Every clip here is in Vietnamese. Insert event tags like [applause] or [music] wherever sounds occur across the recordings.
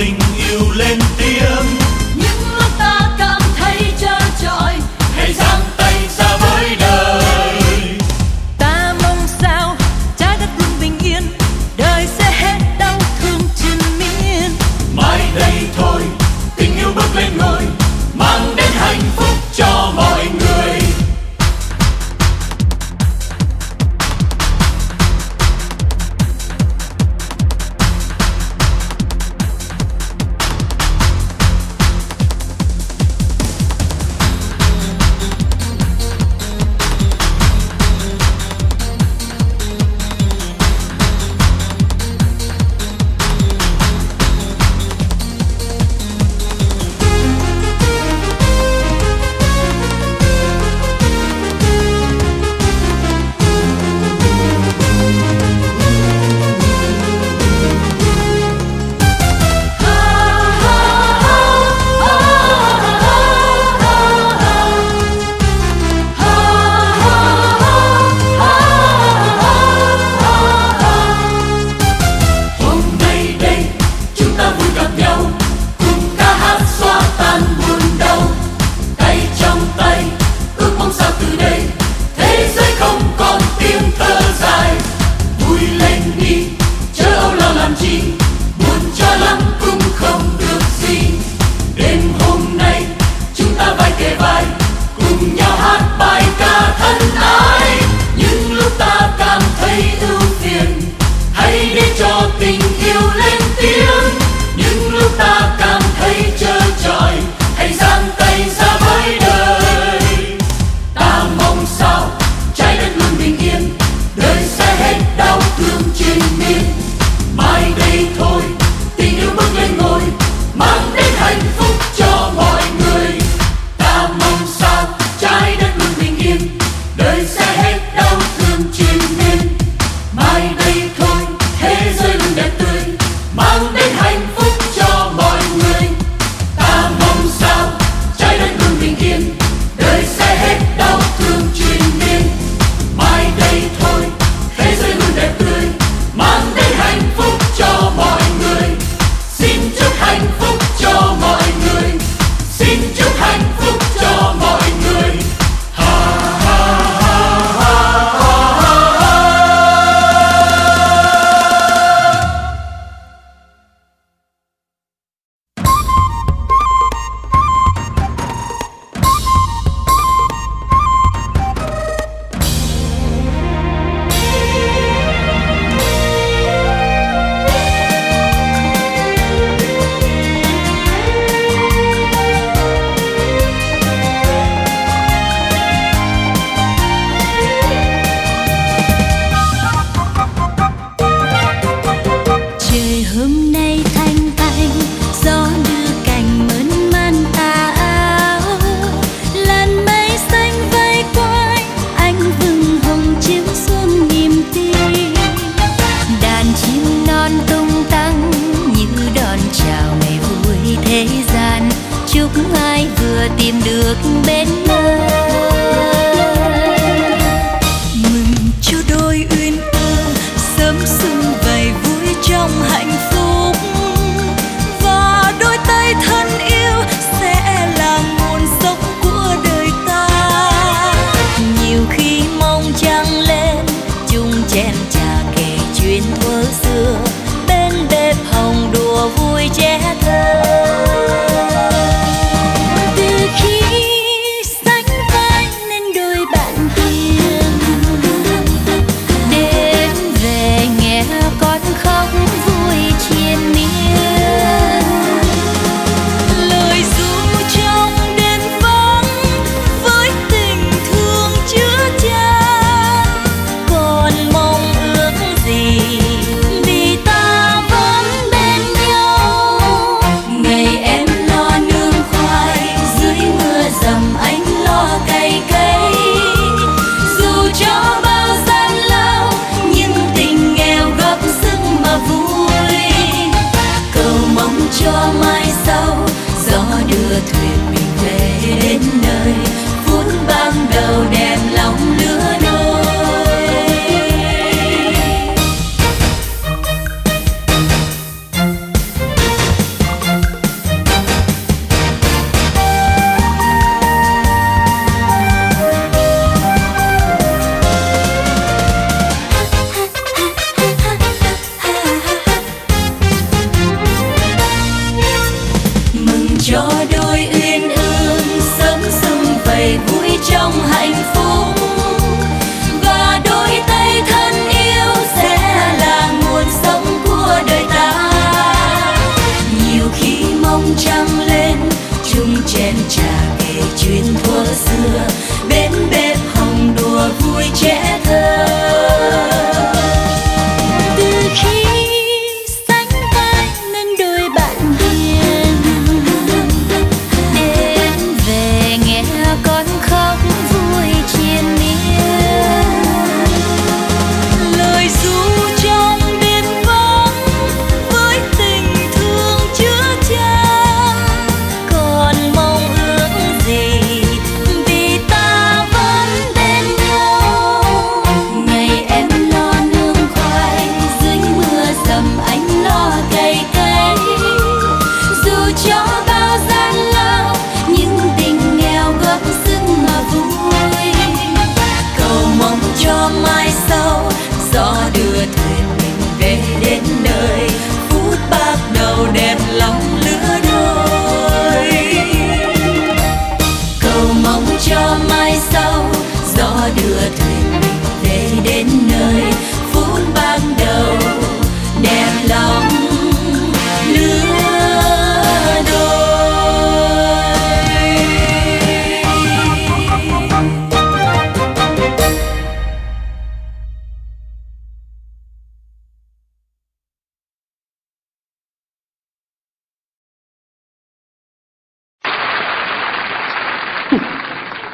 tem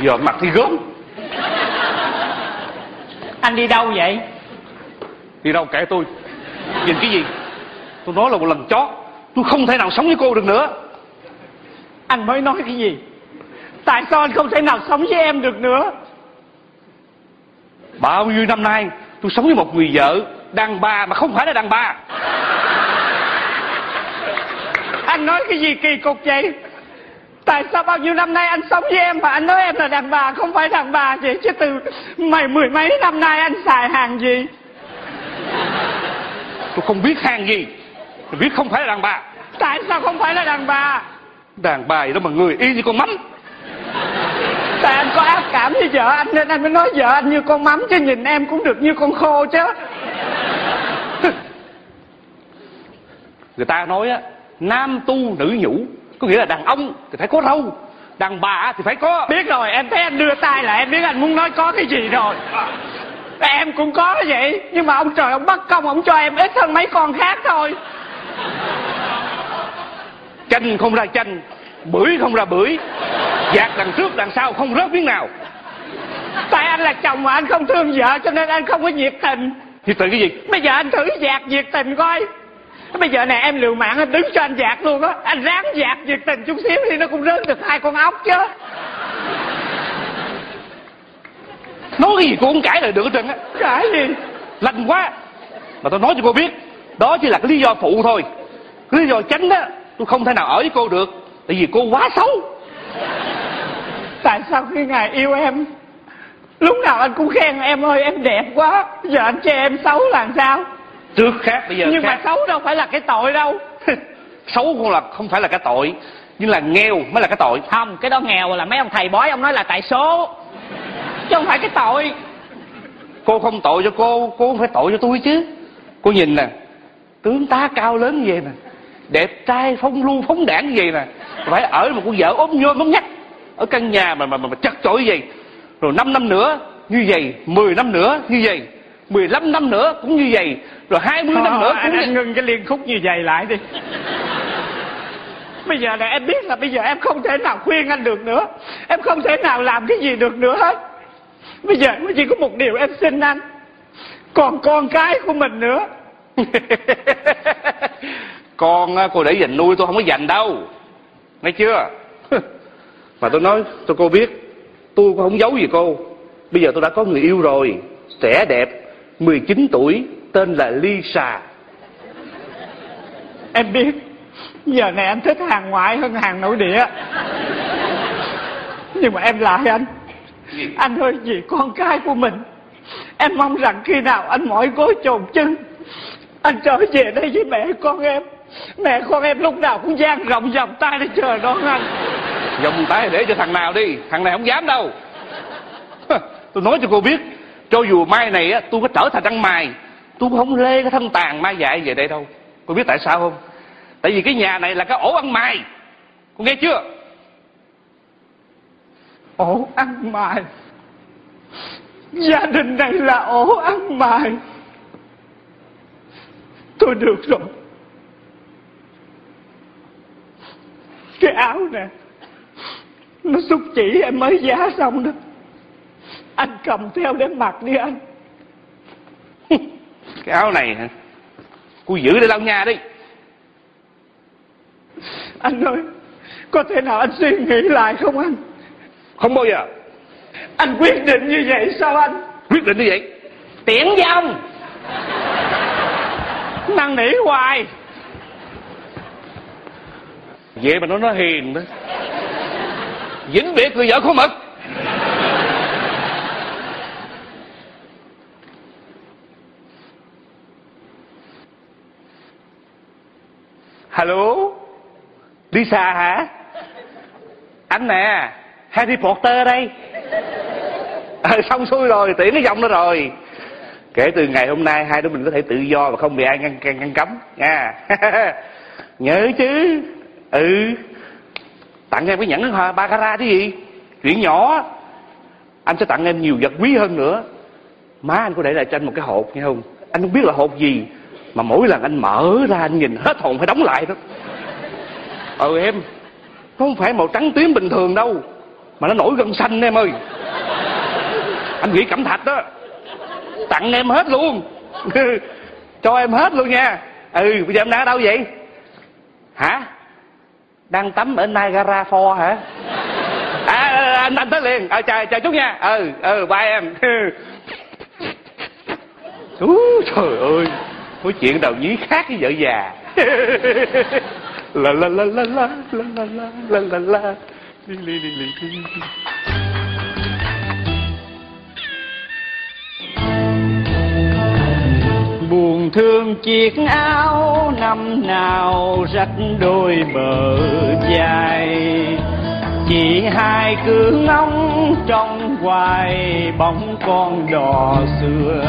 giờ mặt thì gớm. Anh đi đâu vậy? Đi đâu kể tôi? Nhìn cái gì? Tôi nói là một lần chó. Tôi không thể nào sống với cô được nữa. Anh mới nói cái gì? Tại sao anh không thể nào sống với em được nữa? Bao nhiêu năm nay tôi sống với một người vợ đàn bà mà không phải là đàn bà. Anh nói cái gì kỳ cục vậy tại sao bao nhiêu năm nay anh sống với em mà anh nói em là đàn bà không phải đàn bà vậy chứ từ mày mười mấy năm nay anh xài hàng gì? Tôi không biết hàng gì. Tôi biết không phải là đàn bà. Tại sao không phải là đàn bà? Đàn bà đó mà người y như con mắm. Tại anh có ác cảm với vợ anh nên anh mới nói vợ anh như con mắm chứ nhìn em cũng được như con khô chứ. Người ta nói á nam tu nữ nhũ có nghĩa là đàn ông thì phải có râu đàn bà thì phải có biết rồi em thấy anh đưa tay là em biết anh muốn nói có cái gì rồi. Em cũng có vậy nhưng mà ông trời ông bắt công ông cho em ít hơn mấy con khác thôi. Chanh không ra chanh bưởi không ra bưởi dạt đằng trước đằng sau không rớt miếng nào. Tại anh là chồng mà anh không thương vợ cho nên anh không có nhiệt tình. Thì tự cái gì? Bây giờ anh thử dạt nhiệt tình coi bây giờ này em liều mạng anh đứng cho anh dạt luôn á. Anh ráng dạt nhiệt tình chút xíu thì nó cũng rớt được hai con ốc chứ. Nói cái gì cô cũng cãi lời được hết trơn á. Cái gì? Lành quá. Mà tôi nói cho cô biết đó chỉ là cái lý do phụ thôi. Cái lý do chánh đó tôi không thể nào ở với cô được tại vì cô quá xấu. Tại sao khi ngài yêu em lúc nào anh cũng khen em ơi em đẹp quá. Giờ anh chê em xấu là làm sao trước khác bây giờ nhưng mà khác. xấu đâu phải là cái tội đâu. [laughs] Xấu không là không phải là cái tội nhưng là nghèo mới là cái tội. Không cái đó nghèo là mấy ông thầy bói ông nói là tại số chứ không phải cái tội. Cô không tội cho cô cô không phải tội cho tôi chứ. Cô nhìn nè tướng tá cao lớn như vậy nè đẹp trai phong lưu phóng đảng như vậy nè phải ở một con vợ ốm nhôm ốm nhách ở căn nhà mà mà mà, mà chật chội như vậy. Rồi 5 năm nữa như vậy 10 năm nữa như vậy 15 năm nữa cũng như vậy rồi 20 năm nữa anh, cũng anh như ngưng cái liên khúc như vậy lại đi. Bây giờ này em biết là bây giờ em không thể nào khuyên anh được nữa. Em không thể nào làm cái gì được nữa hết. Bây giờ chỉ có một điều em xin anh. Còn con cái của mình nữa. [laughs] Con á, cô để dành nuôi tôi không có dành đâu. Nghe chưa? [laughs] Mà tôi nói cho cô biết tôi cũng không giấu gì cô. Bây giờ tôi đã có người yêu rồi trẻ đẹp 19 tuổi tên là Lisa Em biết Giờ này anh thích hàng ngoại hơn hàng nội địa. Nhưng mà em lại anh. Anh ơi vì con cái của mình. Em mong rằng khi nào anh mỏi gối chồn chân Anh trở về đây với mẹ con em. Mẹ con em lúc nào cũng dang rộng vòng tay để chờ đón anh. Vòng tay để cho thằng nào đi Thằng này không dám đâu. Tôi nói cho cô biết cho dù mai này á, tôi có trở thành ăn mày Tôi không lê cái thân tàn mai dại về đây đâu. Cô biết tại sao không? Tại vì cái nhà này là cái ổ ăn mày. Cô nghe chưa? Ổ ăn mày. Gia đình này là ổ ăn mày. Tôi được rồi. Cái áo nè Nó xúc chỉ em mới giá xong đó. Anh cầm theo để mặc đi anh. [laughs] Cái áo này hả? Cô giữ để lau nhà đi. Anh ơi Có thể nào anh suy nghĩ lại không anh? Không bao giờ. Anh quyết định như vậy sao anh? Quyết định như vậy? Tiễn dòng Năng nỉ hoài. Vậy mà nó nói hiền đó. Vĩnh biệt người vợ khó mực Hello? Lisa hả? Anh nè Harry Potter đây. À, Xong xuôi rồi tiễn cái giọng đó rồi. Kể từ ngày hôm nay Hai đứa mình có thể tự do Và không bị ai ngăn, ngăn, ngăn cấm nha. [laughs] Nhớ chứ. Ừ. Tặng em cái nhẫn hoa Baccarat chứ gì? Chuyện nhỏ. Anh sẽ tặng em nhiều vật quý hơn nữa. Má anh có để lại cho anh một cái hộp nghe không? Anh không biết là hộp gì. Mà mỗi lần anh mở ra anh nhìn hết hồn phải đóng lại đó Ừ em. Nó không phải màu trắng tím bình thường đâu. Mà nó nổi gân xanh em ơi. Anh nghĩ cẩm thạch đó. Tặng em hết luôn. [laughs] Cho em hết luôn nha. Ừ bây giờ em đang ở đâu vậy? Hả? Đang tắm ở Niagara Falls hả? À, à, à, anh anh tới liền. À, chờ chờ chút nha. Ừ ừ bye em. [laughs] Ú, trời ơi có chuyện đầu nhí khác với vợ già. [laughs] La la la la la la la la la la la. Li li li li li. Buồn thương chiếc áo năm nào rách đôi bờ dài Chỉ hai cứ ngóng trong hoài bóng con đò xưa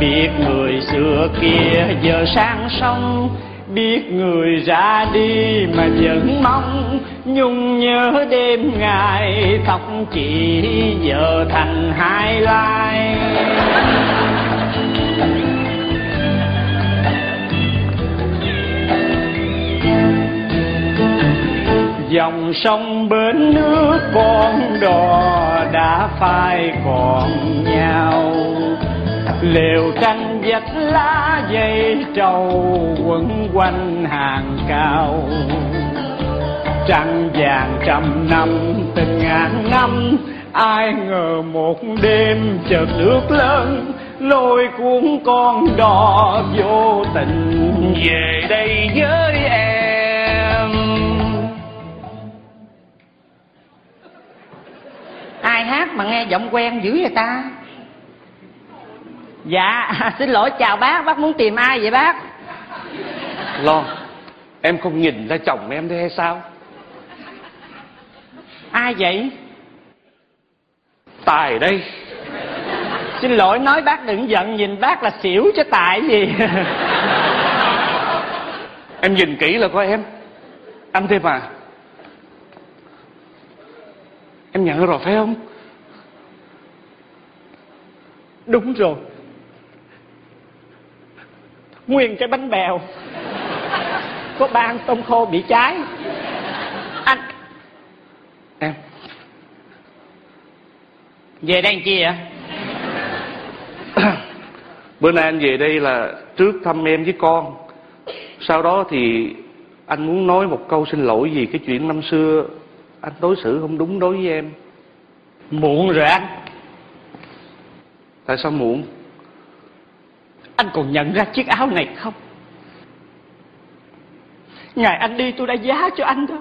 Biết người xưa kia giờ sang sông, Biết người ra đi mà vẫn mong. Nhung nhớ đêm ngày tóc chỉ giờ thành hai lai. Dòng sông bến nước con đò đã phai còn nhau lều tranh vách lá dây trầu, quấn quanh hàng cao. Trăng vàng trăm năm tình ngàn năm, ai ngờ một đêm chợt nước lớn, lôi cuốn con đò vô tình về đây với em. Ai hát mà nghe giọng quen dữ vậy ta? Dạ [laughs] xin lỗi chào bác bác muốn tìm ai vậy bác? Lo em không nhìn ra chồng em đây hay sao? Ai vậy? Tài đây. Xin lỗi nói bác đừng giận nhìn bác là xỉu chứ tại gì. [laughs] Em nhìn kỹ là coi em. Anh thêm à. Em nhận rồi phải không? Đúng rồi nguyên cái bánh bèo. Có ban tôm khô bị cháy. Anh em. Về đây làm chi vậy? [coughs] Bữa nay anh về đây là trước thăm em với con. Sau đó thì anh muốn nói một câu xin lỗi vì cái chuyện năm xưa anh đối xử không đúng đối với em. Muộn rồi anh. Tại sao muộn anh còn nhận ra chiếc áo này không? Ngày anh đi tôi đã giá cho anh đó.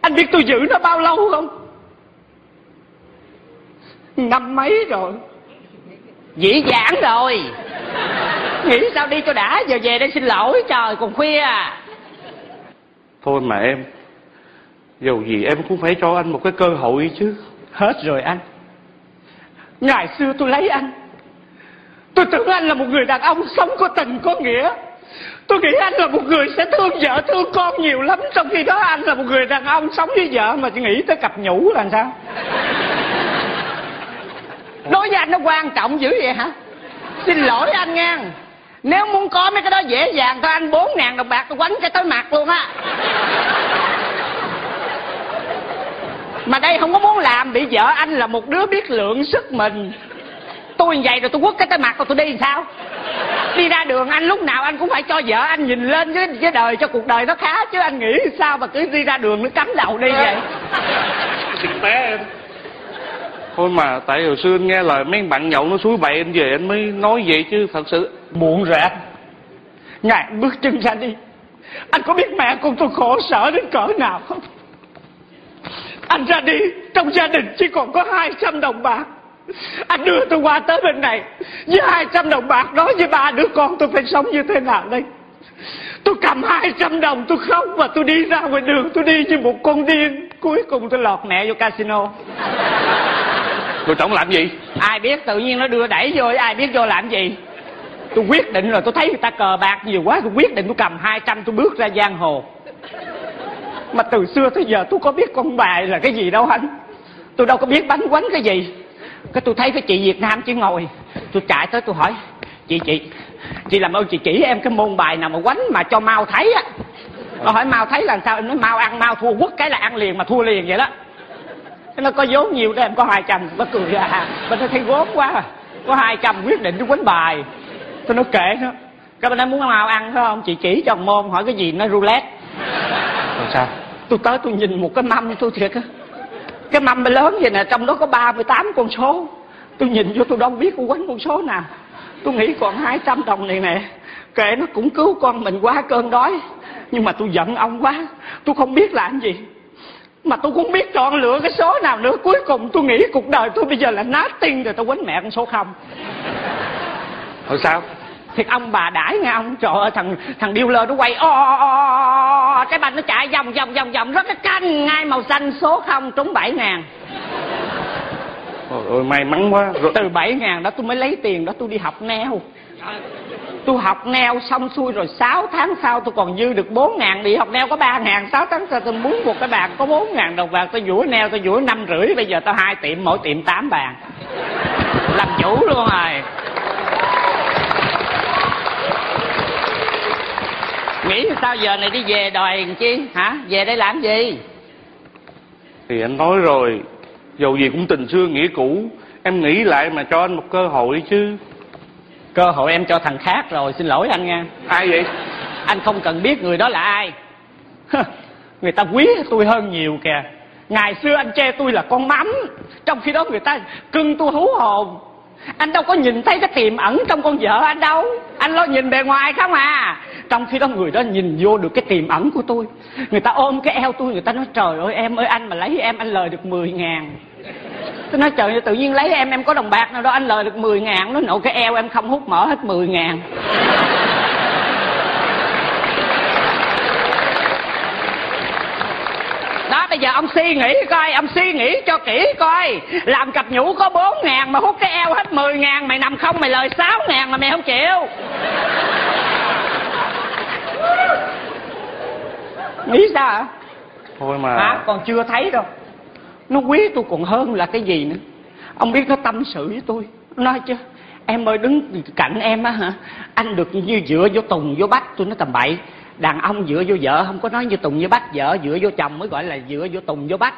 Anh biết tôi giữ nó bao lâu không? Năm mấy rồi. Dĩ dãn rồi. Nghĩ sao đi cho đã giờ về đây xin lỗi trời còn khuya. À thôi mà em dầu gì em cũng phải cho anh một cái cơ hội chứ. Hết rồi anh. Ngày xưa tôi lấy anh tôi tưởng anh là một người đàn ông sống có tình, có nghĩa. Tôi nghĩ anh là một người sẽ thương vợ, thương con nhiều lắm. Trong khi đó anh là một người đàn ông sống với vợ mà chỉ nghĩ tới cặp nhũ là sao? Đối với anh nó quan trọng dữ vậy hả? Xin lỗi anh nha. Nếu muốn có mấy cái đó dễ dàng, thôi anh bốn ngàn đồng bạc tôi quánh cái tới mặt luôn á. Mà đây không có muốn làm, bị vợ anh là một đứa biết lượng sức mình tôi như vậy rồi tôi quất cái tới mặt rồi tôi đi làm sao? Đi ra đường anh lúc nào anh cũng phải cho vợ anh nhìn lên với, với đời cho cuộc đời nó khá chứ anh nghĩ sao mà cứ đi ra đường nó cắm đầu đi vậy? Đừng té em. Thôi mà tại hồi xưa anh nghe lời mấy bạn nhậu nó suối bậy anh về anh mới nói vậy chứ thật sự. Muộn rồi anh. Ngài bước chân ra đi. Anh có biết mẹ con tôi khổ sở đến cỡ nào không? Anh ra đi trong gia đình chỉ còn có 200 đồng bạc anh đưa tôi qua tới bên này. Với 200 đồng bạc đó với ba đứa con tôi phải sống như thế nào đây? Tôi cầm 200 đồng tôi khóc và tôi đi ra ngoài đường. Tôi đi như một con điên. Cuối cùng tôi lọt mẹ vô casino. Rồi trọng làm gì? Ai biết tự nhiên nó đưa đẩy vô ai biết vô làm gì? Tôi quyết định rồi tôi thấy người ta cờ bạc nhiều quá tôi quyết định tôi cầm 200 tôi bước ra giang hồ. Mà từ xưa tới giờ tôi có biết con bài là cái gì đâu anh. Tôi đâu có biết bánh quánh cái gì cái tôi thấy cái chị việt nam chỉ ngồi. Tôi chạy tới tôi hỏi chị chị chị làm ơn chị chỉ em cái môn bài nào mà quánh mà cho mau thấy á. Nó hỏi mau thấy là sao? Em nói mau ăn mau thua quất cái là ăn liền mà thua liền vậy đó. Nó có vốn nhiều đó em có hai trăm. Nó cười ra à, bên nó thấy vốn quá à. có hai trăm quyết định tôi quánh bài. Tôi nói kệ nó. Cái bên đó muốn mau ăn phải không? Chị chỉ cho môn hỏi cái gì? Nó roulette. Sao? Tôi tới tôi nhìn một cái mâm tôi thiệt á cái mâm lớn vậy nè, trong đó có 38 con số. Tôi nhìn vô tôi đâu biết con quánh con số nào. Tôi nghĩ còn 200 đồng này nè. Kệ nó cũng cứu con mình qua cơn đói. Nhưng mà tôi giận ông quá. Tôi không biết làm gì. Mà tôi cũng biết chọn lựa cái số nào nữa. Cuối cùng tôi nghĩ cuộc đời tôi bây giờ là nát tinh rồi tôi quánh mẹ con số không. Rồi sao? Thiệt ông bà đãi nghe ông. Trời ơi thằng thằng dealer nó quay o o o o cái banh nó chạy vòng vòng vòng vòng rất cái canh ngay màu xanh số không trúng bảy ngàn. Ôi, may mắn quá. Rồi, từ bảy ngàn đó tôi mới lấy tiền đó tôi đi học neo. Tôi học neo xong xuôi rồi 6 tháng sau tôi còn dư được 4 ngàn. Đi học neo có 3 ngàn 6 tháng sau tôi muốn một cái bàn có 4 ngàn đồng bạc tôi vũa neo tôi vũa năm rưỡi. Bây giờ tao hai tiệm mỗi tiệm 8 bàn. Làm chủ luôn rồi nghĩ sao giờ này đi về đòi làm chi? Hả? Về đây làm gì? Thì anh nói rồi. Dầu gì cũng tình xưa nghĩa cũ. Em nghĩ lại mà cho anh một cơ hội chứ. Cơ hội em cho thằng khác rồi. Xin lỗi anh nha. Ai vậy? Anh không cần biết người đó là ai. Người ta quý tôi hơn nhiều kìa. Ngày xưa anh chê tôi là con mắm. Trong khi đó người ta cưng tôi hú hồn anh đâu có nhìn thấy cái tiềm ẩn trong con vợ anh đâu. Anh lo nhìn bề ngoài không à. Trong khi đó người đó nhìn vô được cái tiềm ẩn của tôi. Người ta ôm cái eo tôi, người ta nói, trời ơi, em ơi, anh mà lấy em, anh lời được 10 ngàn. Tôi nói, trời ơi, tự nhiên lấy em em có đồng bạc nào đó anh lời được 10 ngàn. Nó nộ cái eo em không hút mở hết 10 ngàn. Bây giờ ông suy nghĩ coi ông suy nghĩ cho kỹ coi. Làm cặp nhũ có 4 ngàn mà hút cái eo hết 10 ngàn mày nằm không mày lời 6 ngàn mà mày không chịu. Nghĩ sao hả? Thôi mà. Hả? Còn chưa thấy đâu. Nó quý tôi còn hơn là cái gì nữa. Ông biết nó tâm sự với tôi. Nó nói chứ em ơi đứng cạnh em á hả? Anh được như dựa vô tùng vô bách tôi nói tầm bậy đàn ông dựa vô vợ không có nói như tùng như bách vợ dựa vô chồng mới gọi là dựa vô tùng vô bách.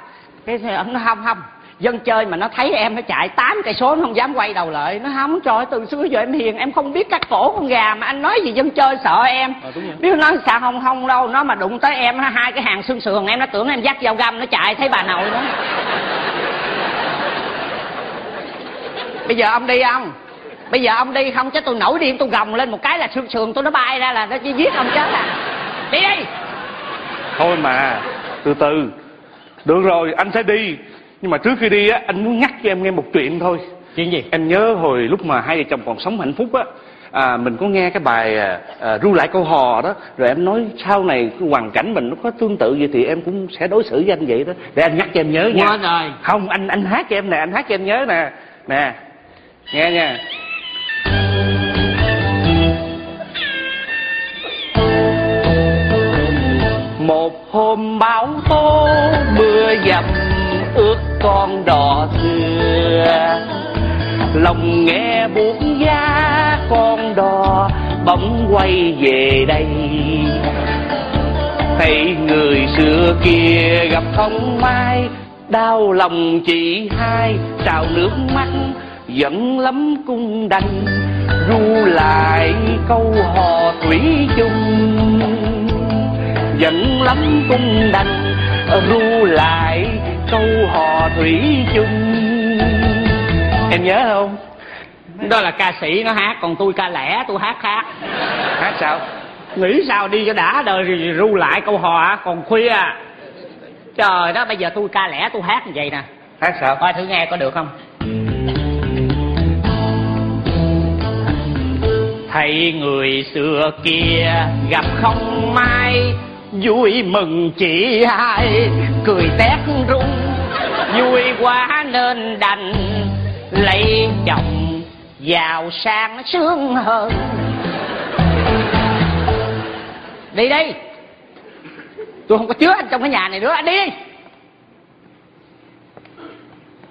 Cái nói không không dân chơi mà nó thấy em nó chạy tám cây số nó không dám quay đầu lại. Nó không trời ơi, từ xưa giờ em hiền em không biết cắt cổ con gà mà anh nói gì dân chơi sợ em. Ờ, biết nó sao không không đâu nó mà đụng tới em nó hai cái hàng xương sườn em nó tưởng em dắt dao găm nó chạy thấy bà nội đó. [laughs] Bây giờ ông đi không bây giờ ông đi không chứ tôi nổi điên tôi gồng lên một cái là xương sườn tôi nó bay ra là nó chỉ giết ông chết à. Đi đi. Thôi mà từ từ. Được rồi anh sẽ đi. Nhưng mà trước khi đi á anh muốn nhắc cho em nghe một chuyện thôi. Chuyện gì? Em nhớ hồi lúc mà hai vợ chồng còn sống hạnh phúc á à, mình có nghe cái bài à, à, ru lại câu hò đó rồi em nói sau này cái hoàn cảnh mình nó có tương tự vậy thì em cũng sẽ đối xử với anh vậy đó. Để anh nhắc cho em nhớ nha. Quên rồi. Không anh anh hát cho em nè anh hát cho em nhớ nè. Nè nghe nha một hôm bão tố, mưa dầm ước con đò xưa lòng nghe buốt giá, con đò bỗng quay về đây. Thấy người xưa kia gặp không mai đau lòng chị hai, trào nước mắt, giận lắm cung đành. Ru lại câu hò thủy chung giận lắm cung đành ru lại câu hò thủy chung. Em nhớ không? Đó là ca sĩ nó hát còn tôi ca lẻ tôi hát khác. Hát sao? Nghĩ sao đi cho đã đời rồi ru lại câu hò còn khuya. Trời đó bây giờ tôi ca lẻ tôi hát như vậy nè. Hát sao? Coi thử nghe có được không? Thấy người xưa kia gặp không may vui mừng chị hai. Cười tét rung. Vui quá nên đành lấy chồng giàu sang sướng hơn. Đi đi. Tôi không có chứa anh trong cái nhà này nữa. Anh đi đi.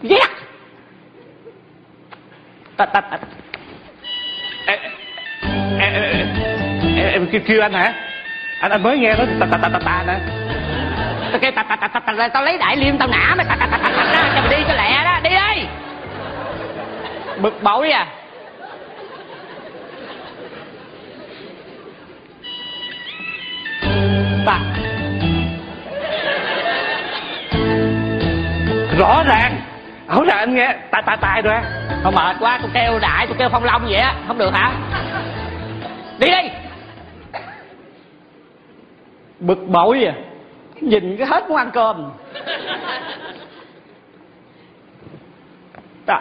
Ghét. Ta ta ta. Em, em, em, em, em kêu, kêu anh hả? Anh anh mới nghe nó tà tà tà tà tà nè tao kêu ta ta ta ta ta tao lấy đại liêm tao nã mày ta ta ta ta ta cho mày đi cho lẹ đó đi đi bực bội à ta rõ ràng rõ ràng anh nghe tài tài tài rồi không mệt quá tôi kêu đại tôi kêu phong long vậy á không được hả đi đi bực bội à. Nhìn cái hết muốn ăn cơm. Trời.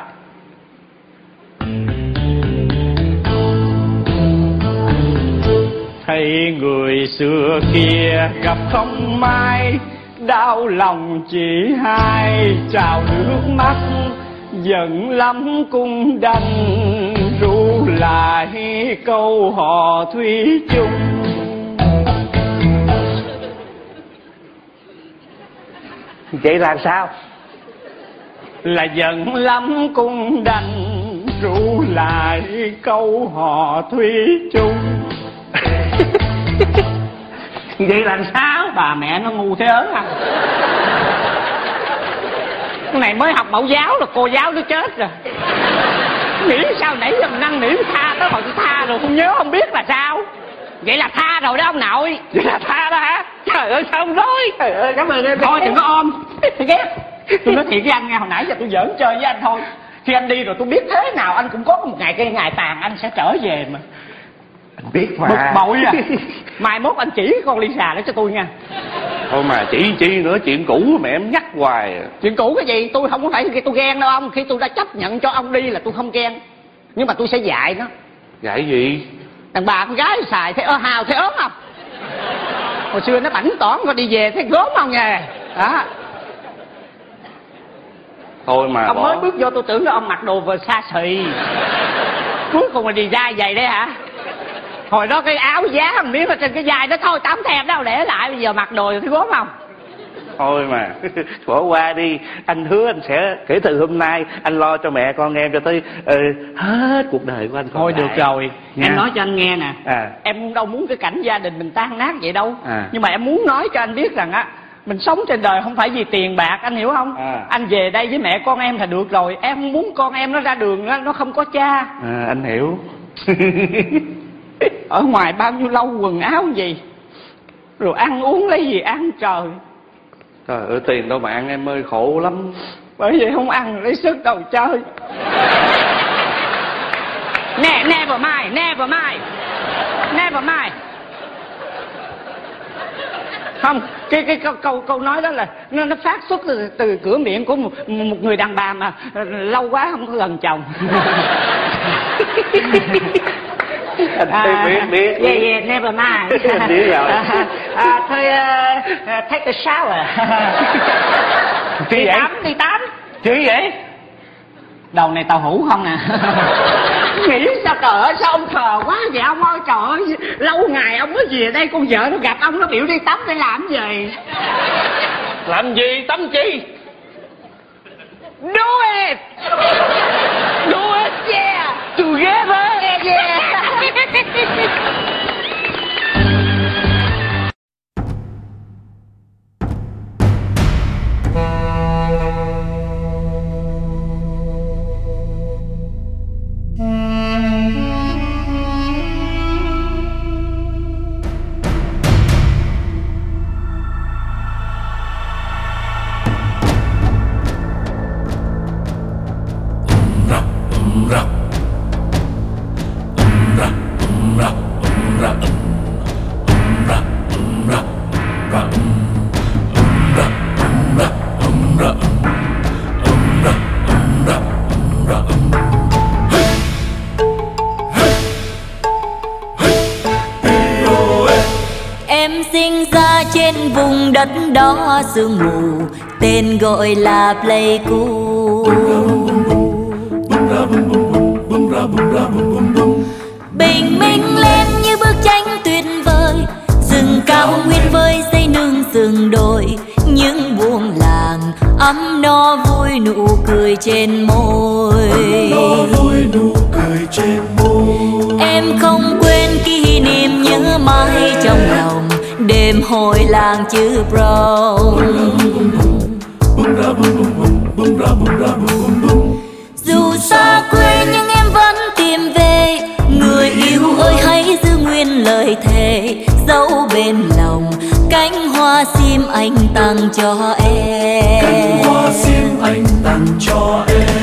thấy người xưa kia gặp không may, đau lòng chỉ hai, trào nước mắt, giận lắm cung đành ru lại câu hò thủy chung. Vậy là sao? Là giận lắm cung đành ru lại câu hò thủy chung. [laughs] Vậy là sao? Bà mẹ nó ngu thế ớn à. Cái này mới học mẫu giáo là cô giáo nó chết rồi. Nghĩ sao nãy giờ mình năn nỉ tha tới hồi tôi tha rồi không nhớ không biết là sao vậy là tha rồi đó ông nội. Vậy là tha đó hả? Trời ơi sao không nói? Trời ơi cảm ơn em. Thôi đừng có ôm. Tôi ghét. Tôi nói thiệt với anh nghe hồi nãy giờ tôi giỡn chơi với anh thôi. Khi anh đi rồi tôi biết thế nào anh cũng có một ngày cái ngày tàn anh sẽ trở về mà. Anh biết mà. Bực bội à. Mai mốt anh chỉ con lisa đó cho tôi nha. Thôi mà chỉ chi nữa chuyện cũ mà em nhắc hoài à. chuyện cũ cái gì? Tôi không có phải khi tôi ghen đâu ông. Khi tôi đã chấp nhận cho ông đi là tôi không ghen. Nhưng mà tôi sẽ dạy nó. Dạy gì đàn bà con gái xài thấy ơ hào thấy ớn không? Hồi xưa nó bảnh tỏn rồi đi về thấy gớm không nghe đó. Thôi mà ông bỏ. mới bước vô tôi tưởng là ông mặc đồ vừa xa xì. Cuối cùng là đi dai giày đấy hả? Hồi đó cái áo giá một miếng ở trên cái vai đó thôi tao không thèm đâu để lại bây giờ mặc đồ thấy gớm không thôi mà [laughs] bỏ qua đi. Anh hứa anh sẽ kể từ hôm nay anh lo cho mẹ con em cho tới ờ, hết cuộc đời của anh thôi lại. được rồi Nha. em nói cho anh nghe nè. À. Em đâu muốn cái cảnh gia đình mình tan nát vậy đâu. À. nhưng mà em muốn nói cho anh biết rằng á mình sống trên đời không phải vì tiền bạc anh hiểu không? À. anh về đây với mẹ con em là được rồi. Em không muốn con em nó ra đường nó, nó không có cha. À, anh hiểu. [laughs] Ở ngoài bao nhiêu lâu quần áo gì rồi ăn uống lấy gì ăn trời trời ơi tiền đâu mà ăn em ơi khổ lắm. Bởi vậy không ăn lấy sức đầu chơi. Nè never mind never mind. Never mind. Không cái cái câu câu, câu nói đó là nó, nó phát xuất từ, từ cửa miệng của một, một người đàn bà mà lâu quá không có gần chồng [laughs] anh biết biết yeah, yeah, never mind. [laughs] Biết rồi. à, [laughs] à, thôi uh, take a shower đi vậy? tắm đi tắm. Chứ vậy? Đầu này tàu hủ không nè. [laughs] Nghĩ sao trời ơi sao ông thờ quá vậy ông ơi? Trời ơi lâu ngày ông mới về đây con vợ nó gặp ông nó biểu đi tắm để làm gì? Làm gì tắm chi? Do it. Do it yeah together. Yeah, [laughs] sinh ra trên vùng đất đó sương mù Tên gọi là Pleiku. Bình minh lên như bức tranh tuyệt vời Rừng cao nguyên vơi xây nương rừng đồi. Những buông làng ấm no vui nụ cười trên môi. Vui nụ cười trên môi. Em không quên kỷ niệm nhớ mãi trong lòng Đêm hồi làng chữ brown Dù xa quê nhưng em vẫn tìm về. Người yêu ơi, hãy giữ nguyên lời thề. Dẫu bên lòng cánh hoa sim anh tặng cho em. Hoa sim anh tặng cho em.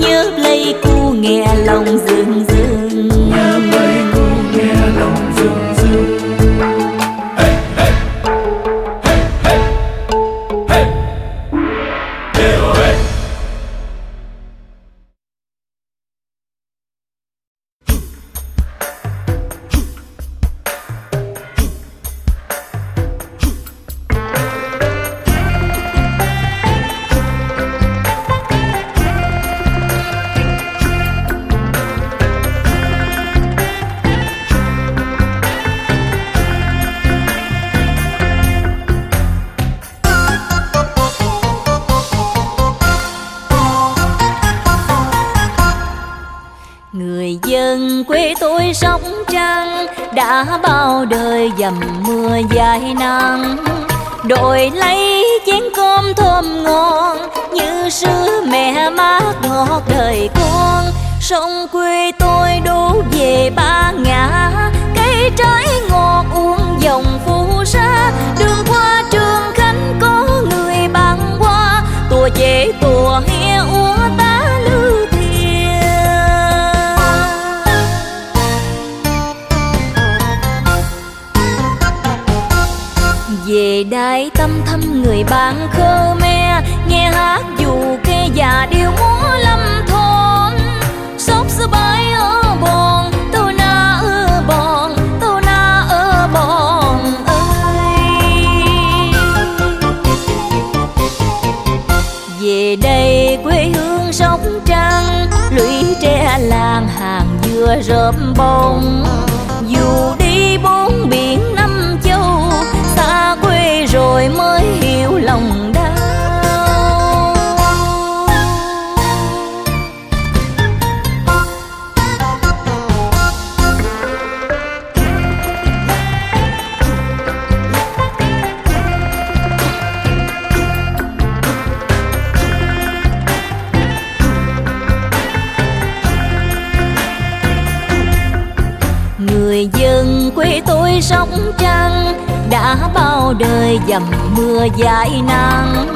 nhớ lấy cu nghe lòng dừng Sông rợp bông. Người dân quê tôi sóng trăng, đã bao đời dầm mưa dài nắng.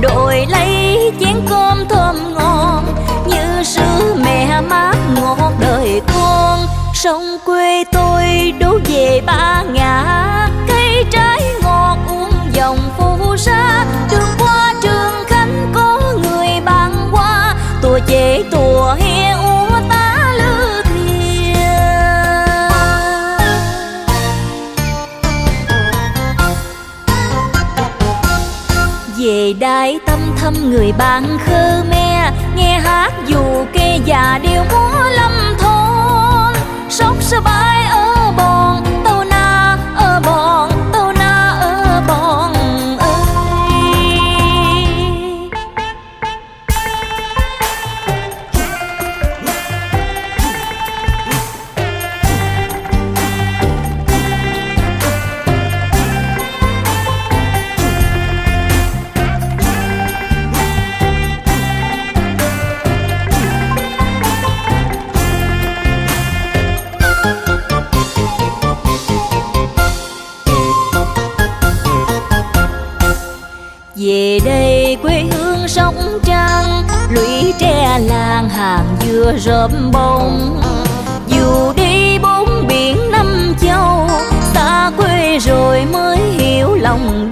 Đội lấy chén cơm thơm ngon, như sữa mẹ mát ngọt đời con sông quê tôi đổ về ba ngã, cây trái ngọt uống dòng phù sa. Đường qua trường khánh có người băng qua tôi chế tua về tâm thăm người bạn khơ me, nghe hát dù kê già điệu múa lâm thôn. Sóc sơ bay ơi mưa dừa bông. Dù đi bốn biển năm châu, xa quê rồi mới hiểu lòng